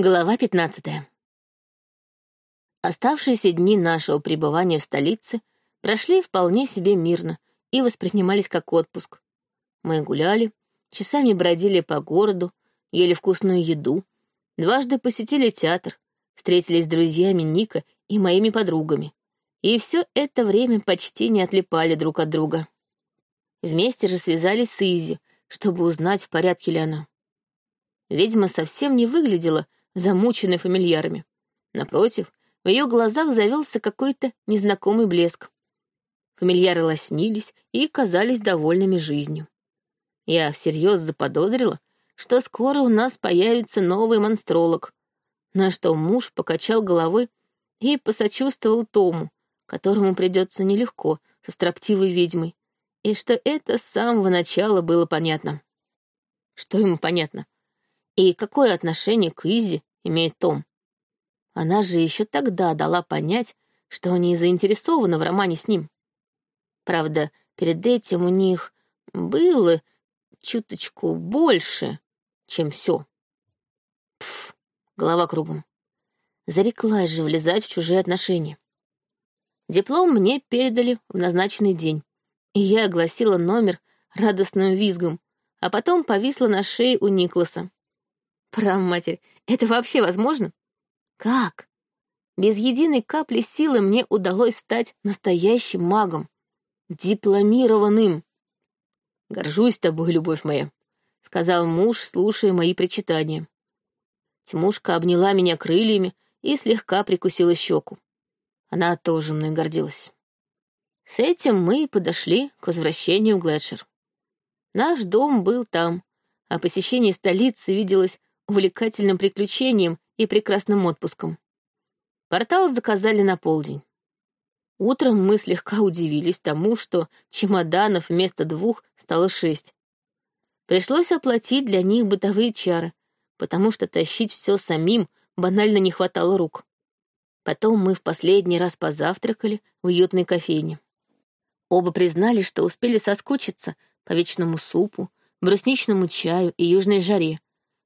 Глава 15. Оставшиеся дни нашего пребывания в столице прошли вполне себе мирно и воспринимались как отпуск. Мы гуляли, часами бродили по городу, ели вкусную еду, дважды посетили театр, встретились с друзьями Ника и моими подругами. И все это время почти не отлипали друг от друга. Вместе же связались с Изи, чтобы узнать, в порядке ли она. Ведьма совсем не выглядела, замученной фамильярами. Напротив, в ее глазах завелся какой-то незнакомый блеск. Фамильяры лоснились и казались довольными жизнью. Я всерьез заподозрила, что скоро у нас появится новый монстролог, на что муж покачал головой и посочувствовал Тому, которому придется нелегко со строптивой ведьмой, и что это с самого начала было понятно. Что ему понятно? И какое отношение к Изи имеет Том. Она же еще тогда дала понять, что не заинтересована в романе с ним. Правда, перед этим у них было чуточку больше, чем все. Пф, голова кругом. Зареклась же влезать в чужие отношения. Диплом мне передали в назначенный день, и я огласила номер радостным визгом, а потом повисла на шее у Никласа. Проматерь, это вообще возможно? Как? Без единой капли силы мне удалось стать настоящим магом, дипломированным. Горжусь тобой, любовь моя, — сказал муж, слушая мои причитания. Тимушка обняла меня крыльями и слегка прикусила щеку. Она тоже мной гордилась. С этим мы и подошли к возвращению в Глэдшир. Наш дом был там, а посещение столицы виделось увлекательным приключением и прекрасным отпуском. Портал заказали на полдень. Утром мы слегка удивились тому, что чемоданов вместо двух стало шесть. Пришлось оплатить для них бытовые чары, потому что тащить все самим банально не хватало рук. Потом мы в последний раз позавтракали в уютной кофейне. Оба признали, что успели соскучиться по вечному супу, брусничному чаю и южной жаре,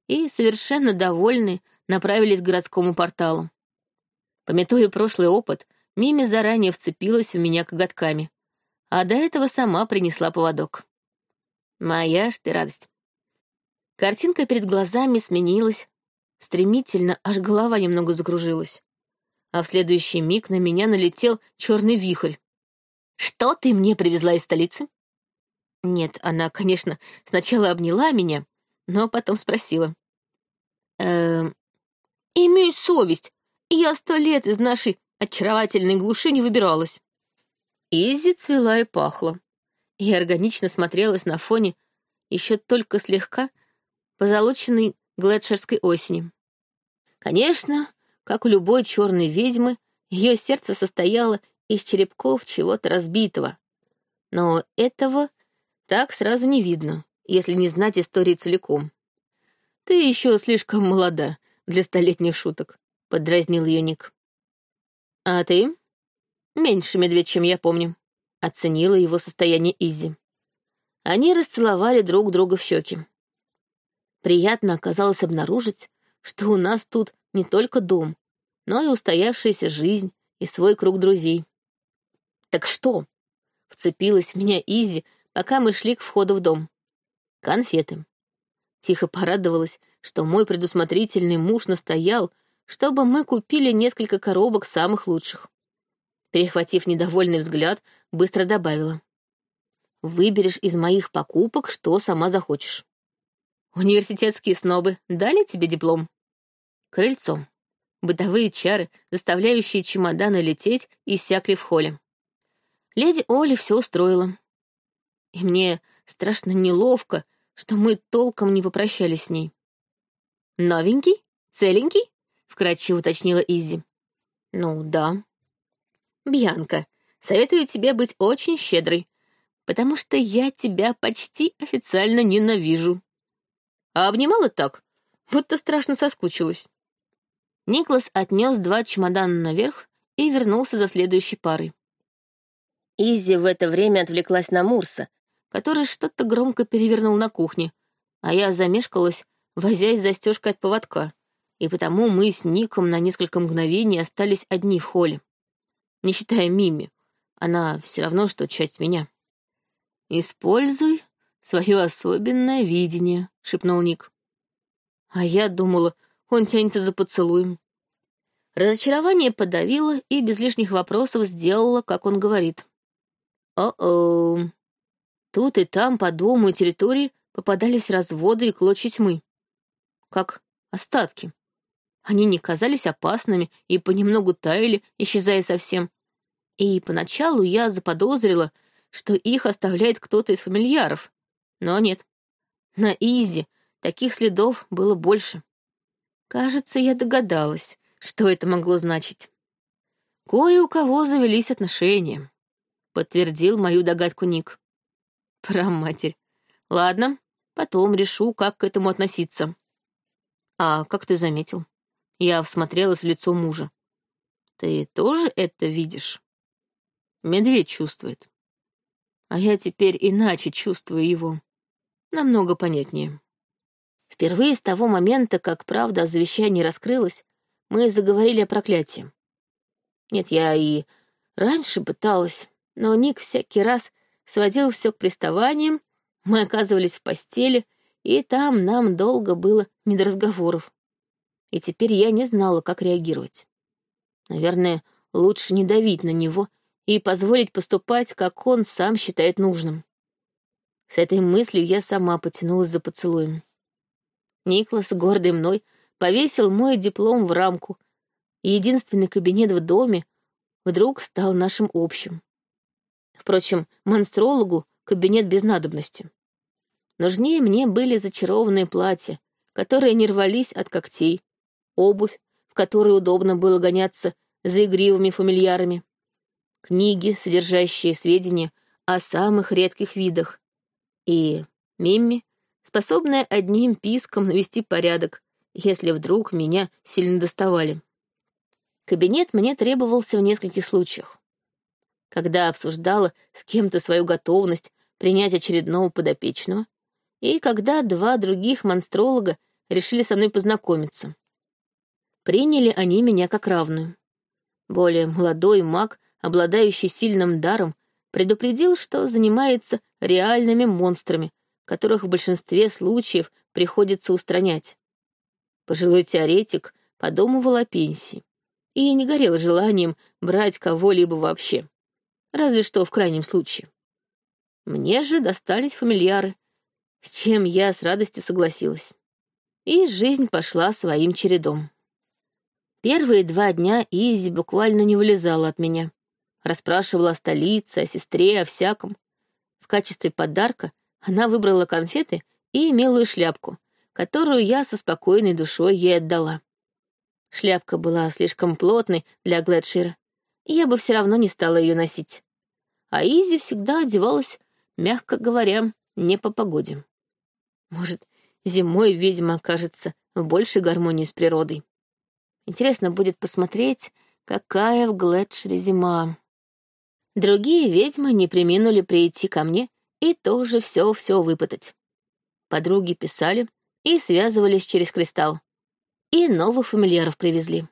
и, совершенно довольные, направились к городскому порталу. Пометуя прошлый опыт, Мими заранее вцепилась в меня коготками, а до этого сама принесла поводок. Моя ж ты радость. Картинка перед глазами сменилась, стремительно, аж голова немного закружилась. А в следующий миг на меня налетел черный вихрь. «Что ты мне привезла из столицы?» Нет, она, конечно, сначала обняла меня, но потом спросила. «Эм, имею совесть. Я сто лет из нашей очаровательной глуши не выбиралась». Изи цвела и пахла, и органично смотрелась на фоне еще только слегка позолоченной глэдшерской осени. Конечно, как у любой черной ведьмы, ее сердце состояло из черепков чего-то разбитого. Но этого так сразу не видно если не знать истории целиком. «Ты еще слишком молода для столетних шуток», — подразнил ее Ник. «А ты?» «Меньше медведь, чем я помню», — оценила его состояние Изи. Они расцеловали друг друга в щеки. Приятно оказалось обнаружить, что у нас тут не только дом, но и устоявшаяся жизнь и свой круг друзей. «Так что?» — вцепилась в меня Изи, пока мы шли к входу в дом конфеты. Тихо порадовалась, что мой предусмотрительный муж настоял, чтобы мы купили несколько коробок самых лучших. Перехватив недовольный взгляд, быстро добавила. «Выберешь из моих покупок, что сама захочешь». «Университетские снобы дали тебе диплом?» Крыльцо. Бытовые чары, заставляющие чемоданы лететь, иссякли в холле. Леди Оли все устроила. И мне страшно неловко, что мы толком не попрощались с ней. «Новенький? Целенький?» — вкратчиво уточнила Изи. «Ну, да». «Бьянка, советую тебе быть очень щедрой, потому что я тебя почти официально ненавижу». А обнимала так, будто страшно соскучилась. Никлас отнес два чемодана наверх и вернулся за следующей парой. Изи в это время отвлеклась на Мурса, который что-то громко перевернул на кухне, а я замешкалась, возясь застежкой от поводка, и потому мы с Ником на несколько мгновений остались одни в холле. Не считая Мими, она все равно, что часть меня. «Используй свое особенное видение», — шепнул Ник. А я думала, он тянется за поцелуем. Разочарование подавило и без лишних вопросов сделала, как он говорит. «О-о». Тут и там по дому и территории попадались разводы и клочья тьмы. Как остатки. Они не казались опасными и понемногу таяли, исчезая совсем. И поначалу я заподозрила, что их оставляет кто-то из фамильяров. Но нет. На Изи таких следов было больше. Кажется, я догадалась, что это могло значить. Кое у кого завелись отношения. Подтвердил мою догадку Ник. Про матерь. Ладно, потом решу, как к этому относиться. А как ты заметил? Я всмотрелась в лицо мужа. Ты тоже это видишь? Медведь чувствует. А я теперь иначе чувствую его. Намного понятнее. Впервые с того момента, как правда о завещании раскрылась, мы заговорили о проклятии. Нет, я и раньше пыталась, но Ник всякий раз сводил все к приставаниям, мы оказывались в постели, и там нам долго было не до разговоров. И теперь я не знала, как реагировать. Наверное, лучше не давить на него и позволить поступать, как он сам считает нужным. С этой мыслью я сама потянулась за поцелуем. Никлас, гордый мной, повесил мой диплом в рамку, и единственный кабинет в доме вдруг стал нашим общим. Впрочем, монстрологу кабинет без надобности. Нужнее мне были зачарованные платья, которые не рвались от когтей, обувь, в которой удобно было гоняться за игривыми фамильярами, книги, содержащие сведения о самых редких видах, и Мимми, способная одним писком навести порядок, если вдруг меня сильно доставали. Кабинет мне требовался в нескольких случаях. Когда обсуждала с кем-то свою готовность принять очередного подопечного, и когда два других монстролога решили со мной познакомиться. Приняли они меня как равную. Более молодой маг, обладающий сильным даром, предупредил, что занимается реальными монстрами, которых в большинстве случаев приходится устранять. Пожилой теоретик подумывал о пенсии и не горел желанием брать кого-либо вообще, разве что в крайнем случае. Мне же достались фамильяры, с чем я с радостью согласилась. И жизнь пошла своим чередом. Первые два дня Изи буквально не вылезала от меня. Расспрашивала о столице, о сестре, о всяком. В качестве подарка она выбрала конфеты и милую шляпку, которую я со спокойной душой ей отдала. Шляпка была слишком плотной для Глэдшира, я бы все равно не стала ее носить. А Изи всегда одевалась, мягко говоря, не по погоде. Может, зимой ведьма окажется в большей гармонии с природой. Интересно будет посмотреть, какая в Глэдшире зима. Другие ведьмы не приминули прийти ко мне и тоже все-все выпытать. Подруги писали и связывались через кристалл. И новых фамильяров привезли.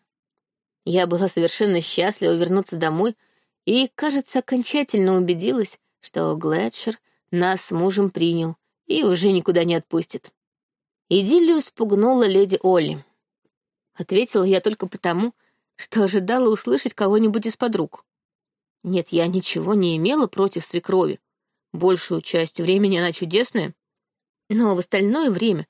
Я была совершенно счастлива вернуться домой и, кажется, окончательно убедилась, что Глэдшир нас с мужем принял и уже никуда не отпустит. Идиллию спугнула леди Олли. Ответила я только потому, что ожидала услышать кого-нибудь из подруг. Нет, я ничего не имела против свекрови. Большую часть времени она чудесная. Но в остальное время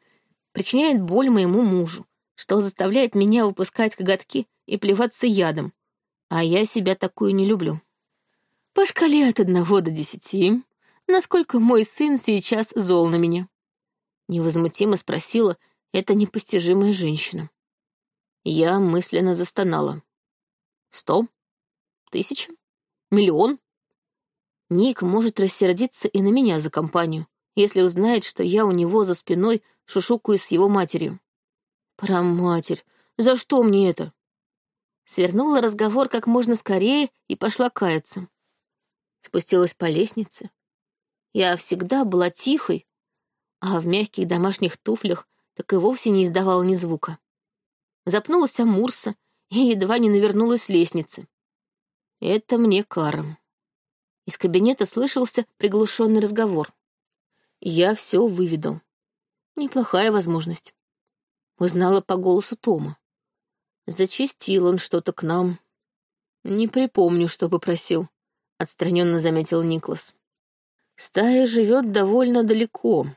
причиняет боль моему мужу, что заставляет меня выпускать коготки и плеваться ядом. А я себя такую не люблю. По шкале от одного до десяти насколько мой сын сейчас зол на меня. Невозмутимо спросила эта непостижимая женщина. Я мысленно застонала. Сто? Тысяча? Миллион? Ник может рассердиться и на меня за компанию, если узнает, что я у него за спиной шушукаюсь с его матерью. Про матерь, за что мне это? Свернула разговор как можно скорее и пошла каяться. Спустилась по лестнице, я всегда была тихой, а в мягких домашних туфлях так и вовсе не издавала ни звука. запнулась о Мурса и едва не навернулась с лестницы. Это мне каром. Из кабинета слышался приглушенный разговор. Я все выведал. Неплохая возможность. Узнала по голосу Тома. Зачистил он что-то к нам. Не припомню, что попросил, — отстраненно заметил Никлас. Стая живет довольно далеко,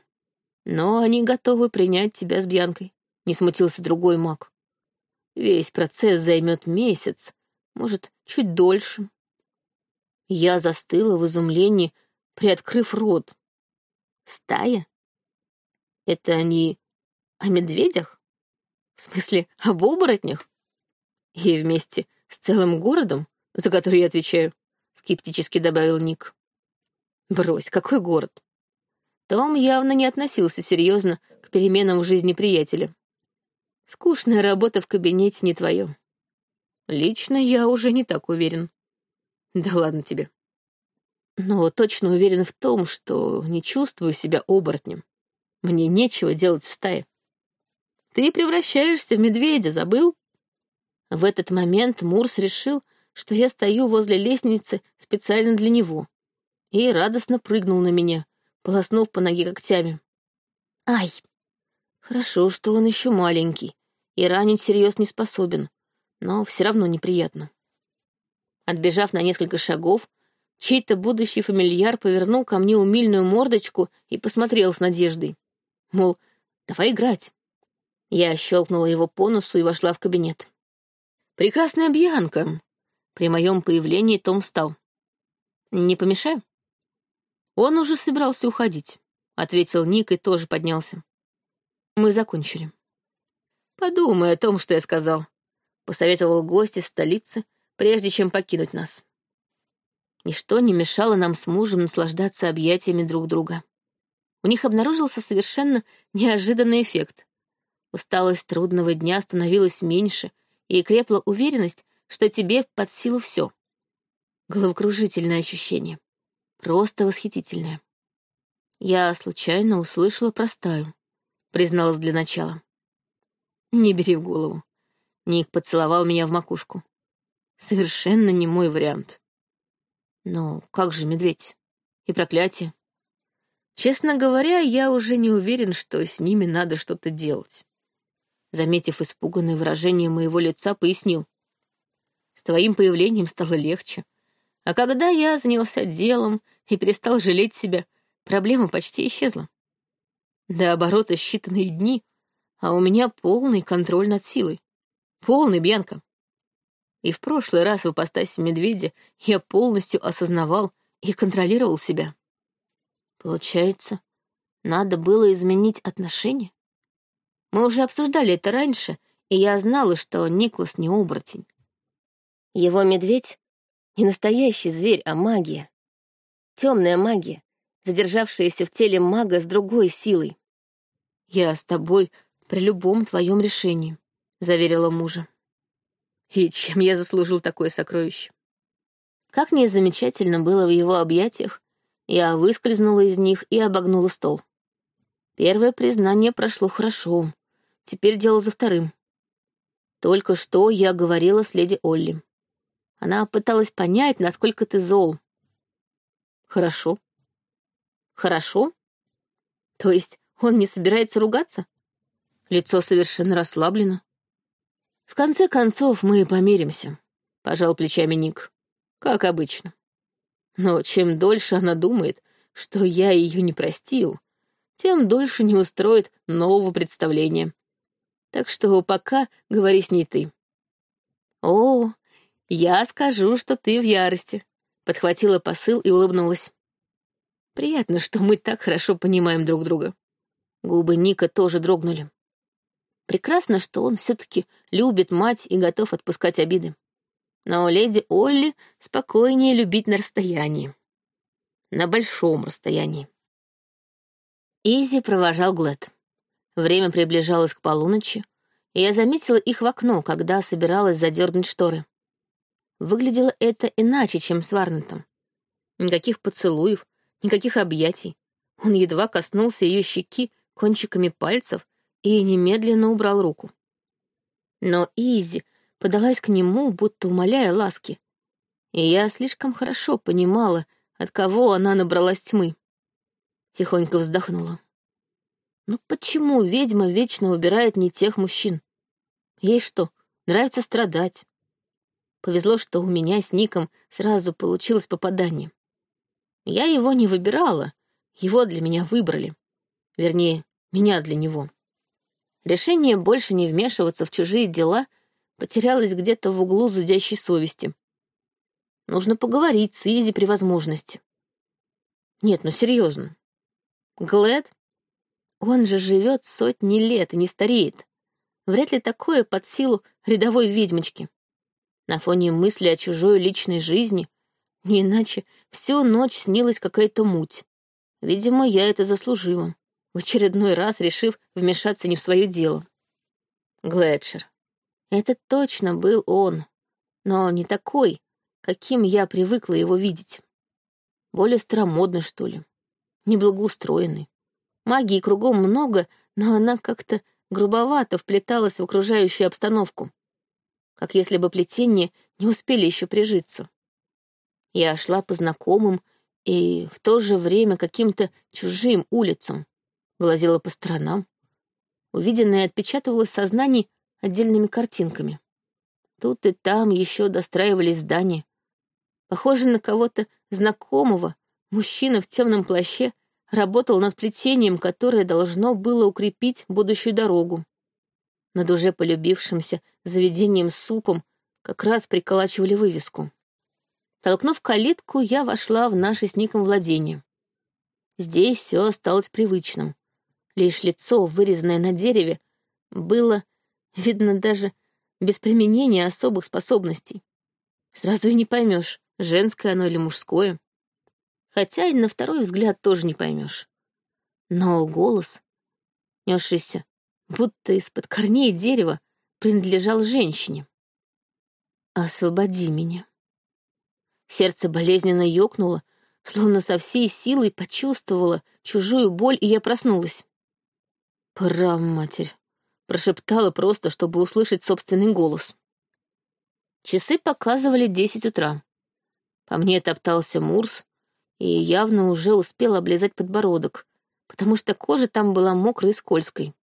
но они готовы принять тебя с Бьянкой, — не смутился другой маг. Весь процесс займет месяц, может, чуть дольше. Я застыла в изумлении, приоткрыв рот. Стая? Это они о медведях? В смысле, об оборотнях? И вместе с целым городом, за который я отвечаю, скептически добавил Ник. Брось, какой город? Том явно не относился серьезно к переменам в жизни приятеля. Скучная работа в кабинете не твое. Лично я уже не так уверен. Да ладно тебе. Но точно уверен в том, что не чувствую себя оборотнем. Мне нечего делать в стае. Ты превращаешься в медведя, забыл? В этот момент Мурс решил, что я стою возле лестницы специально для него, и радостно прыгнул на меня, полоснув по ноге когтями. Ай! Хорошо, что он еще маленький, и ранить всерьез не способен, но все равно неприятно. Отбежав на несколько шагов, чей-то будущий фамильяр повернул ко мне умильную мордочку и посмотрел с надеждой. Мол, давай играть. Я щелкнула его по носу и вошла в кабинет. «Прекрасная Бьянка!» При моем появлении Том встал. «Не помешаю?» «Он уже собирался уходить», — ответил Ник и тоже поднялся. «Мы закончили». «Подумай о том, что я сказал», — посоветовал гость из столицы, прежде чем покинуть нас. Ничто не мешало нам с мужем наслаждаться объятиями друг друга. У них обнаружился совершенно неожиданный эффект. Усталость трудного дня становилась меньше, и крепла уверенность, что тебе под силу все. Головокружительное ощущение. Просто восхитительное. Я случайно услышала простаю, призналась для начала. Не бери в голову. Ник поцеловал меня в макушку. Совершенно не мой вариант. Но как же медведь? И проклятие? Честно говоря, я уже не уверен, что с ними надо что-то делать. Заметив испуганное выражение моего лица, пояснил. С твоим появлением стало легче. А когда я занялся делом и перестал жалеть себя, проблема почти исчезла. До оборота считанные дни, а у меня полный контроль над силой. Полный, Бьянка. И в прошлый раз в ипостаси медведя я полностью осознавал и контролировал себя. Получается, надо было изменить отношения? Мы уже обсуждали это раньше, и я знала, что Никлас не оборотень. Его медведь — не настоящий зверь, а магия. Темная магия, задержавшаяся в теле мага с другой силой. «Я с тобой при любом твоем решении», — заверила мужа. И чем я заслужил такое сокровище? Как мне замечательно было в его объятиях, я выскользнула из них и обогнула стол. Первое признание прошло хорошо. Теперь дело за вторым. Только что я говорила с леди Олли. Она пыталась понять, насколько ты зол. Хорошо. Хорошо? То есть он не собирается ругаться? Лицо совершенно расслаблено. В конце концов, мы помиримся, — пожал плечами Ник. Как обычно. Но чем дольше она думает, что я ее не простил, тем дольше не устроит нового представления. Так что пока говори с ней ты. О, я скажу, что ты в ярости, — подхватила посыл и улыбнулась. Приятно, что мы так хорошо понимаем друг друга. Губы Ника тоже дрогнули. Прекрасно, что он все-таки любит мать и готов отпускать обиды. Но леди Олли спокойнее любить на расстоянии. На большом расстоянии. Изи провожал Глэд. Время приближалось к полуночи, и я заметила их в окно, когда собиралась задернуть шторы. Выглядело это иначе, чем с Варнетом. Никаких поцелуев, никаких объятий. Он едва коснулся ее щеки кончиками пальцев и немедленно убрал руку. Но Изи подалась к нему, будто умоляя ласки. И я слишком хорошо понимала, от кого она набралась тьмы. Тихонько вздохнула. Ну почему ведьма вечно убирает не тех мужчин? Ей что, нравится страдать? Повезло, что у меня с Ником сразу получилось попадание. Я его не выбирала, его для меня выбрали. Вернее, меня для него. Решение больше не вмешиваться в чужие дела потерялось где-то в углу зудящей совести. Нужно поговорить с Изи при возможности. Нет, ну серьезно. Глэд? Он же живет сотни лет и не стареет. Вряд ли такое под силу рядовой ведьмочки. На фоне мысли о чужой личной жизни не иначе всю ночь снилась какая-то муть. Видимо, я это заслужила, в очередной раз решив вмешаться не в свое дело. Глэдшер. Это точно был он, но не такой, каким я привыкла его видеть. Более старомодный, что ли, неблагоустроенный. Магии кругом много, но она как-то грубовато вплеталась в окружающую обстановку, как если бы плетения не успели еще прижиться. Я шла по знакомым и в то же время каким-то чужим улицам, глазела по сторонам. Увиденное отпечатывалось в сознании отдельными картинками. Тут и там еще достраивались здания. Похоже на кого-то знакомого, мужчина в темном плаще работал над плетением, которое должно было укрепить будущую дорогу. Над уже полюбившимся заведением с супом как раз приколачивали вывеску. Толкнув калитку, я вошла в наше с Ником владение. Здесь все осталось привычным. Лишь лицо, вырезанное на дереве, было видно даже без применения особых способностей. Сразу и не поймешь, женское оно или мужское. Хотя и на второй взгляд тоже не поймешь. Но голос, несшийся, будто из-под корней дерева, принадлежал женщине. «Освободи меня». Сердце болезненно ёкнуло, словно со всей силой почувствовала чужую боль, и я проснулась. «Пора, матерь», — прошептала просто, чтобы услышать собственный голос. Часы показывали десять утра. По мне топтался Мурс и явно уже успел облизать подбородок, потому что кожа там была мокрой и скользкой.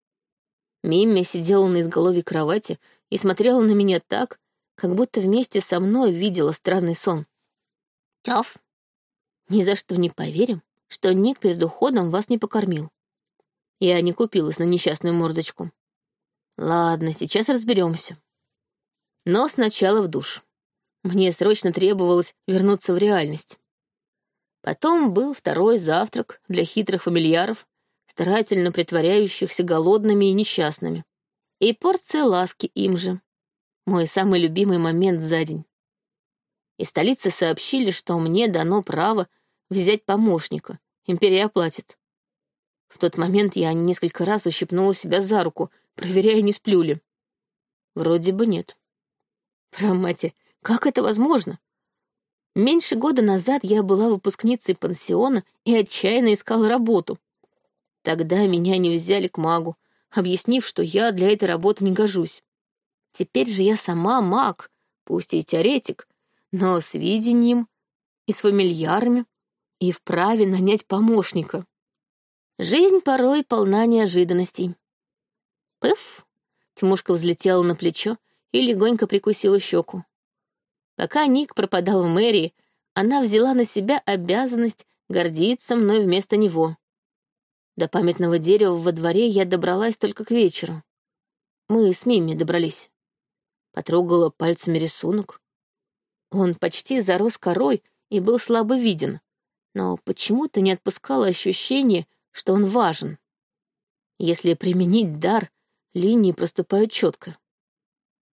Мимми сидела на изголовье кровати и смотрела на меня так, как будто вместе со мной видела странный сон. Тяф. Ни за что не поверим, что Ник перед уходом вас не покормил. Я не купилась на несчастную мордочку. Ладно, сейчас разберемся. Но сначала в душ. Мне срочно требовалось вернуться в реальность. Потом был второй завтрак для хитрых фамильяров, старательно притворяющихся голодными и несчастными. И порция ласки им же. Мой самый любимый момент за день из столицы сообщили, что мне дано право взять помощника. Империя оплатит. В тот момент я несколько раз ущипнула себя за руку, проверяя, не сплю ли. Вроде бы нет. Про мать, как это возможно? Меньше года назад я была выпускницей пансиона и отчаянно искала работу. Тогда меня не взяли к магу, объяснив, что я для этой работы не гожусь. Теперь же я сама маг, пусть и теоретик, но с видением и с фамильярами, и вправе нанять помощника. Жизнь порой полна неожиданностей. Пыф! Тимушка взлетела на плечо и легонько прикусила щеку. Пока Ник пропадал в мэрии, она взяла на себя обязанность гордиться мной вместо него. До памятного дерева во дворе я добралась только к вечеру. Мы с Мими добрались. Потрогала пальцами рисунок. Он почти зарос корой и был слабо виден, но почему-то не отпускало ощущение, что он важен. Если применить дар, линии проступают четко.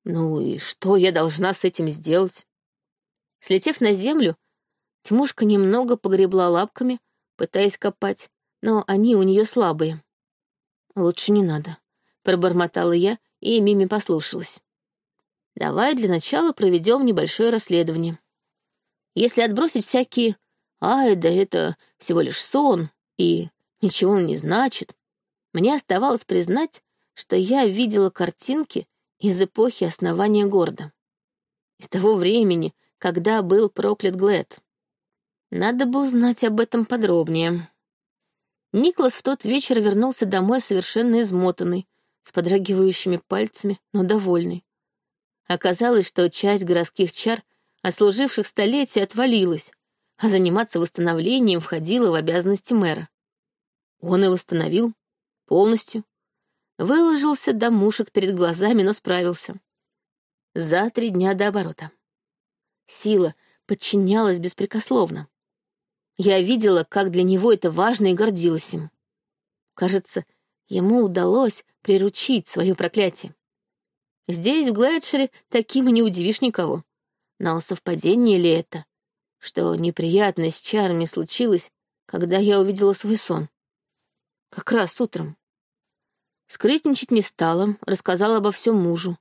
Ну и что я должна с этим сделать? Слетев на землю, Тимушка немного погребла лапками, пытаясь копать, но они у нее слабые. «Лучше не надо», — пробормотала я, и Мими послушалась. Давай для начала проведем небольшое расследование. Если отбросить всякие «Ай, да это всего лишь сон» и «Ничего он не значит», мне оставалось признать, что я видела картинки из эпохи основания города. Из того времени, когда был проклят Глэд. Надо бы узнать об этом подробнее. Никлас в тот вечер вернулся домой совершенно измотанный, с подрагивающими пальцами, но довольный. Оказалось, что часть городских чар, отслуживших столетия, отвалилась, а заниматься восстановлением входило в обязанности мэра. Он и восстановил полностью. Выложился до мушек перед глазами, но справился. За три дня до оборота. Сила подчинялась беспрекословно. Я видела, как для него это важно и гордилась им. Кажется, ему удалось приручить свое проклятие. Здесь, в Глэдшере, таким и не удивишь никого. Но совпадение ли это, что неприятность чарами случилась, когда я увидела свой сон? Как раз утром. Скрытничать не стала, рассказала обо всем мужу.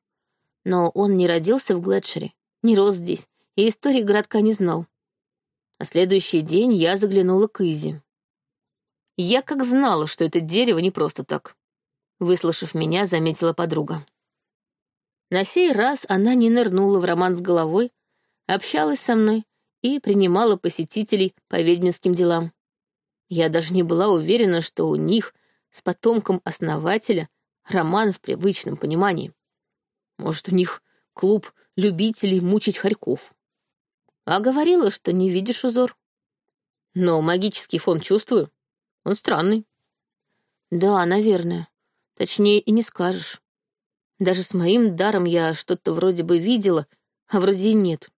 Но он не родился в Глэдшере, не рос здесь, и истории городка не знал. На следующий день я заглянула к Изи. Я как знала, что это дерево не просто так. Выслушав меня, заметила подруга. На сей раз она не нырнула в роман с головой, общалась со мной и принимала посетителей по ведьминским делам. Я даже не была уверена, что у них с потомком основателя роман в привычном понимании. Может, у них клуб любителей мучить хорьков. А говорила, что не видишь узор. Но магический фон чувствую. Он странный. Да, наверное. Точнее, и не скажешь. Даже с моим даром я что-то вроде бы видела, а вроде и нет.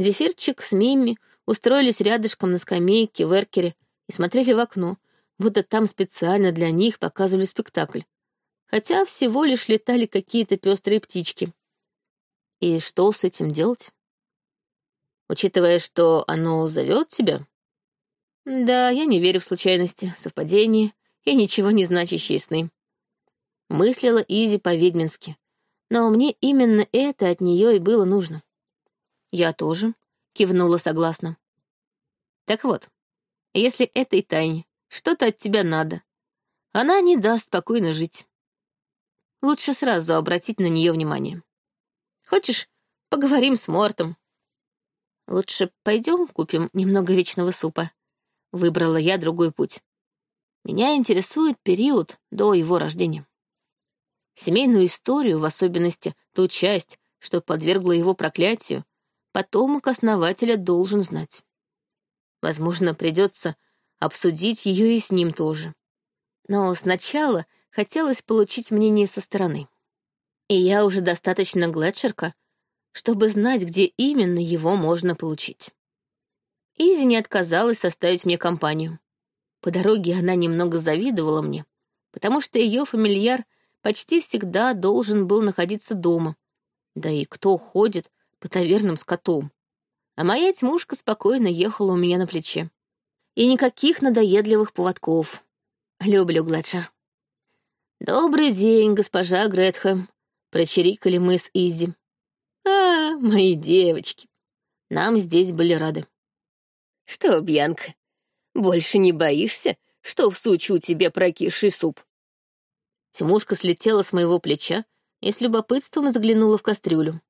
Зефирчик с Мимми устроились рядышком на скамейке в эркере и смотрели в окно, будто там специально для них показывали спектакль. Хотя всего лишь летали какие-то пестрые птички. И что с этим делать? Учитывая, что оно зовет тебя? Да, я не верю в случайности, совпадения и ничего не значащие сны. Мыслила Изи по-ведьмински. Но мне именно это от нее и было нужно. Я тоже кивнула согласно. Так вот, если этой тайне что-то от тебя надо, она не даст спокойно жить. Лучше сразу обратить на нее внимание. Хочешь, поговорим с Мортом? Лучше пойдем купим немного вечного супа. Выбрала я другой путь. Меня интересует период до его рождения семейную историю, в особенности ту часть, что подвергла его проклятию, потомок основателя должен знать. Возможно, придется обсудить ее и с ним тоже. Но сначала хотелось получить мнение со стороны. И я уже достаточно глэдшерка, чтобы знать, где именно его можно получить. Изи не отказалась составить мне компанию. По дороге она немного завидовала мне, потому что ее фамильяр почти всегда должен был находиться дома. Да и кто ходит по тавернам с котом? А моя тьмушка спокойно ехала у меня на плече. И никаких надоедливых поводков. Люблю Гладшер. «Добрый день, госпожа Гретхэм», — прочирикали мы с Изи. «А, мои девочки, нам здесь были рады». «Что, Бьянка, больше не боишься, что всучу тебе прокисший суп?» Тимушка слетела с моего плеча и с любопытством заглянула в кастрюлю.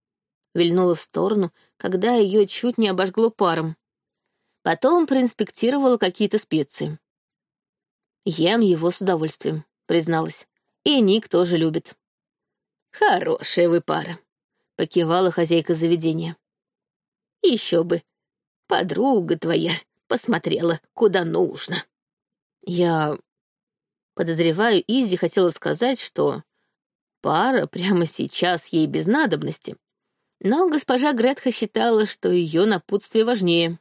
Вильнула в сторону, когда ее чуть не обожгло паром. Потом проинспектировала какие-то специи. Ем его с удовольствием, призналась. И Ник тоже любит. «Хорошая вы пара», — покивала хозяйка заведения. «Еще бы, подруга твоя посмотрела, куда нужно». Я Подозреваю, Изи хотела сказать, что пара прямо сейчас ей без надобности. Но госпожа Гретха считала, что ее напутствие важнее.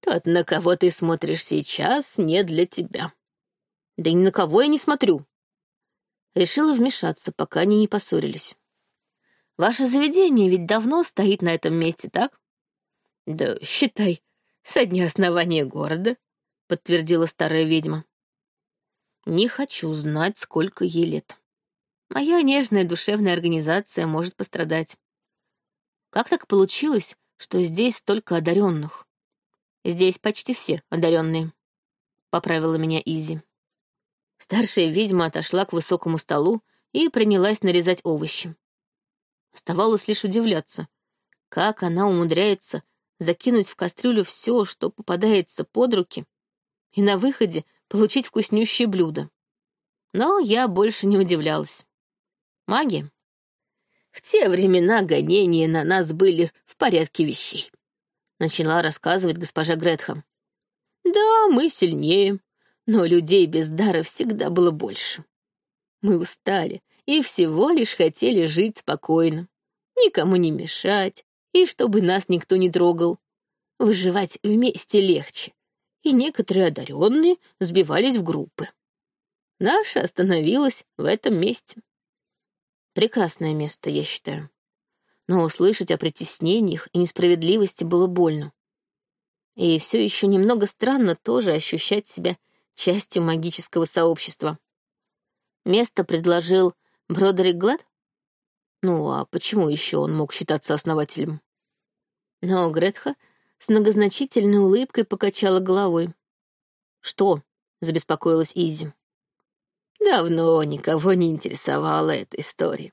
Тот, на кого ты смотришь сейчас, не для тебя. Да ни на кого я не смотрю. Решила вмешаться, пока они не поссорились. Ваше заведение ведь давно стоит на этом месте, так? Да, считай, со дня основания города, подтвердила старая ведьма. Не хочу знать, сколько ей лет. Моя нежная душевная организация может пострадать. Как так получилось, что здесь столько одаренных? Здесь почти все одаренные, поправила меня Изи. Старшая ведьма отошла к высокому столу и принялась нарезать овощи. Оставалось лишь удивляться, как она умудряется закинуть в кастрюлю все, что попадается под руки, и на выходе получить вкуснющее блюдо. Но я больше не удивлялась. Магия. В те времена гонения на нас были в порядке вещей. Начала рассказывать госпожа Гретхам. Да, мы сильнее, но людей без дара всегда было больше. Мы устали и всего лишь хотели жить спокойно, никому не мешать, и чтобы нас никто не трогал. Выживать вместе легче, и некоторые одаренные сбивались в группы. Наша остановилась в этом месте. Прекрасное место, я считаю. Но услышать о притеснениях и несправедливости было больно. И все еще немного странно тоже ощущать себя частью магического сообщества. Место предложил Бродерик Глад? Ну, а почему еще он мог считаться основателем? Но Гретха с многозначительной улыбкой покачала головой. «Что?» — забеспокоилась Изи. «Давно никого не интересовала эта история».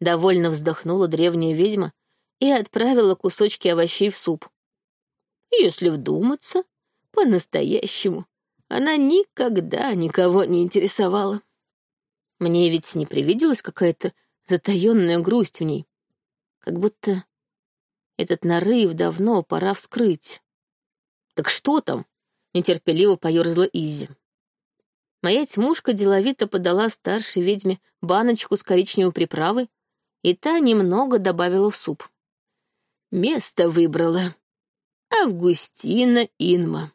Довольно вздохнула древняя ведьма и отправила кусочки овощей в суп. Если вдуматься, по-настоящему, она никогда никого не интересовала. Мне ведь не привиделась какая-то затаённая грусть в ней, как будто этот нарыв давно пора вскрыть. «Так что там?» — нетерпеливо поёрзала Изи. Моя тьмушка деловито подала старшей ведьме баночку с коричневой приправой, и та немного добавила в суп. Место выбрала. Августина Инма.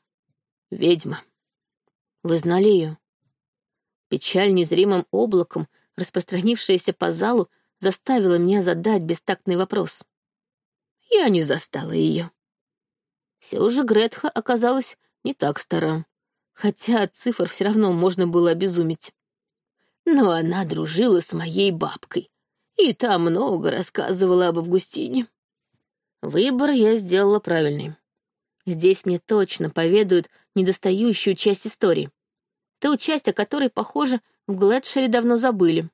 Ведьма. Вы знали ее? Печаль незримым облаком, распространившаяся по залу, заставила меня задать бестактный вопрос я не застала ее. Все же Гретха оказалась не так стара, хотя от цифр все равно можно было обезумить. Но она дружила с моей бабкой, и та много рассказывала об Августине. Выбор я сделала правильный. Здесь мне точно поведают недостающую часть истории. Ту часть, о которой, похоже, в Глэдшере давно забыли.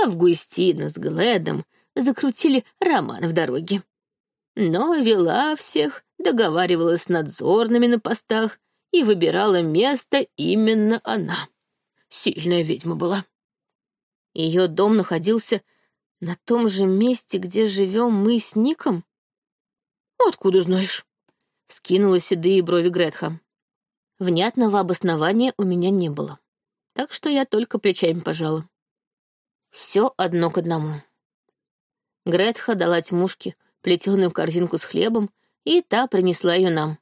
Августина с Глэдом закрутили роман в дороге но вела всех, договаривалась с надзорными на постах и выбирала место именно она. Сильная ведьма была. Ее дом находился на том же месте, где живем мы с Ником? Откуда знаешь? Скинула седые брови Гретха. Внятного обоснования у меня не было, так что я только плечами пожала. Все одно к одному. Гретха дала тьмушке плетеную корзинку с хлебом, и та принесла ее нам.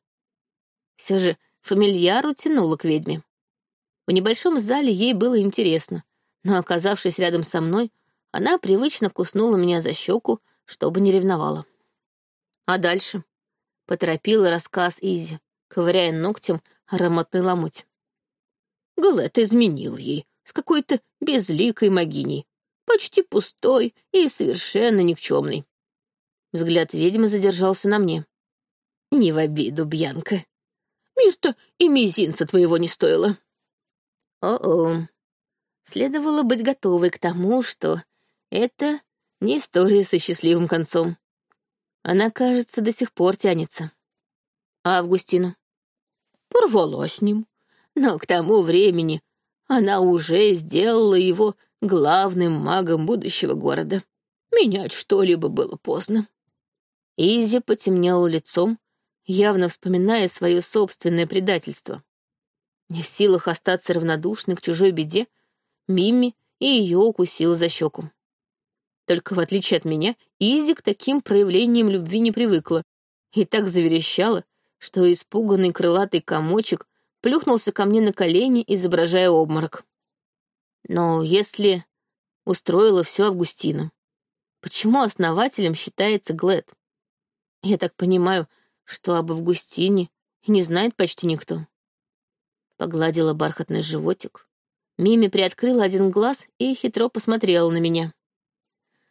Все же фамильяру тянула к ведьме. В небольшом зале ей было интересно, но, оказавшись рядом со мной, она привычно куснула меня за щеку, чтобы не ревновала. А дальше поторопила рассказ Изи, ковыряя ногтем ароматный ломоть. Галет изменил ей с какой-то безликой могиней, почти пустой и совершенно никчемной. Взгляд ведьмы задержался на мне. «Не в обиду, Бьянка. Место и мизинца твоего не стоило». «О-о. Следовало быть готовой к тому, что это не история со счастливым концом. Она, кажется, до сих пор тянется. А Августина? Порвала с ним. Но к тому времени она уже сделала его главным магом будущего города. Менять что-либо было поздно. Изи потемнела лицом, явно вспоминая свое собственное предательство. Не в силах остаться равнодушной к чужой беде, Мимми и ее укусила за щеку. Только в отличие от меня, Изи к таким проявлениям любви не привыкла и так заверещала, что испуганный крылатый комочек плюхнулся ко мне на колени, изображая обморок. Но если устроила все Августина, почему основателем считается Глэд? Я так понимаю, что об Августине не знает почти никто. Погладила бархатный животик. Мими приоткрыла один глаз и хитро посмотрела на меня.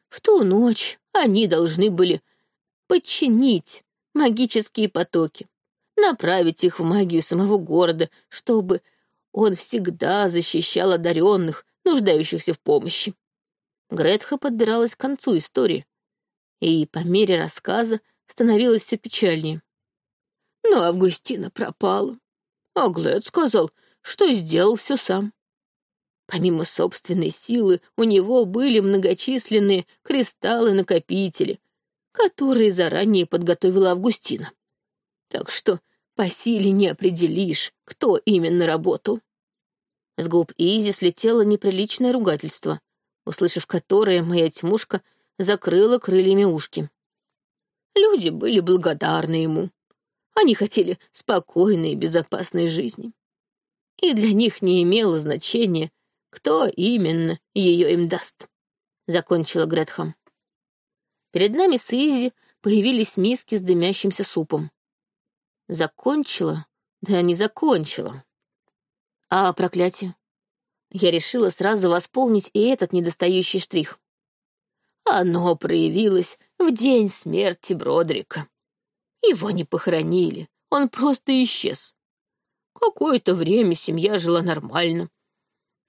В ту ночь они должны были подчинить магические потоки, направить их в магию самого города, чтобы он всегда защищал одаренных, нуждающихся в помощи. Гретха подбиралась к концу истории, и по мере рассказа становилось все печальнее. Но Августина пропала, а Глэд сказал, что сделал все сам. Помимо собственной силы, у него были многочисленные кристаллы-накопители, которые заранее подготовила Августина. Так что по силе не определишь, кто именно работал. С губ Изи слетело неприличное ругательство, услышав которое моя тьмушка закрыла крыльями ушки. Люди были благодарны ему. Они хотели спокойной и безопасной жизни. И для них не имело значения, кто именно ее им даст. Закончила Гретхам. Перед нами с Изи появились миски с дымящимся супом. Закончила? Да не закончила. А проклятие? Я решила сразу восполнить и этот недостающий штрих. Оно проявилось в день смерти Бродрика. Его не похоронили, он просто исчез. Какое-то время семья жила нормально.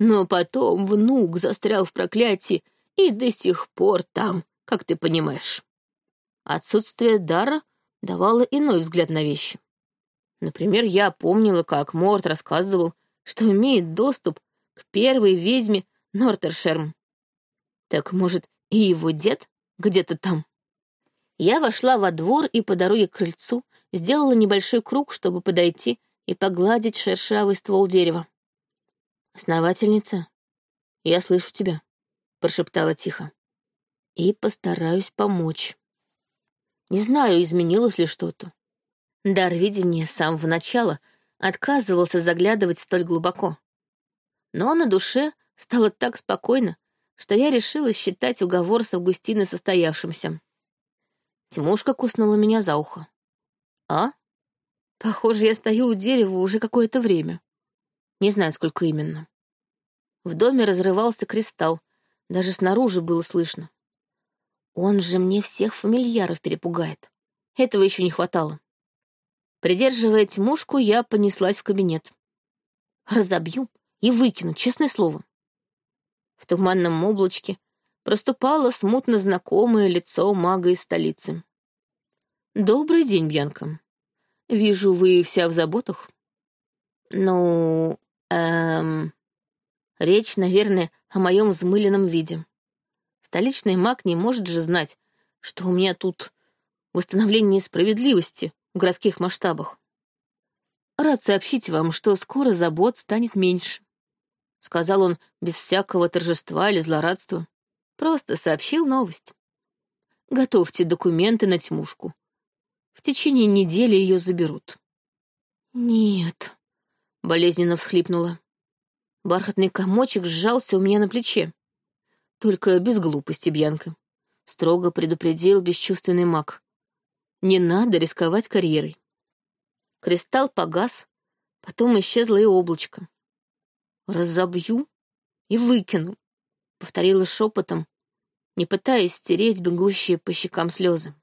Но потом внук застрял в проклятии и до сих пор там, как ты понимаешь. Отсутствие дара давало иной взгляд на вещи. Например, я помнила, как Морт рассказывал, что имеет доступ к первой ведьме Нортершерм. Так, может, и его дед где-то там? Я вошла во двор и по дороге к крыльцу сделала небольшой круг, чтобы подойти и погладить шершавый ствол дерева. «Основательница, я слышу тебя», — прошептала тихо. «И постараюсь помочь. Не знаю, изменилось ли что-то. Дар видения с самого начала отказывался заглядывать столь глубоко. Но на душе стало так спокойно, что я решила считать уговор с Августиной состоявшимся. Тимушка куснула меня за ухо. «А? Похоже, я стою у дерева уже какое-то время. Не знаю, сколько именно». В доме разрывался кристалл, даже снаружи было слышно. Он же мне всех фамильяров перепугает. Этого еще не хватало. Придерживая тьмушку, я понеслась в кабинет. Разобью и выкину, честное слово. В туманном облачке проступало смутно знакомое лицо мага из столицы. «Добрый день, Бьянка. Вижу, вы вся в заботах». «Ну, эм...» Речь, наверное, о моем взмыленном виде. Столичный маг не может же знать, что у меня тут восстановление справедливости, в городских масштабах. Рад сообщить вам, что скоро забот станет меньше. Сказал он без всякого торжества или злорадства. Просто сообщил новость. Готовьте документы на тьмушку. В течение недели ее заберут. Нет, болезненно всхлипнула. Бархатный комочек сжался у меня на плече. Только без глупости, Бьянка. Строго предупредил бесчувственный маг. Не надо рисковать карьерой. Кристалл погас, потом исчезло и облачко. «Разобью и выкину», — повторила шепотом, не пытаясь стереть бегущие по щекам слезы.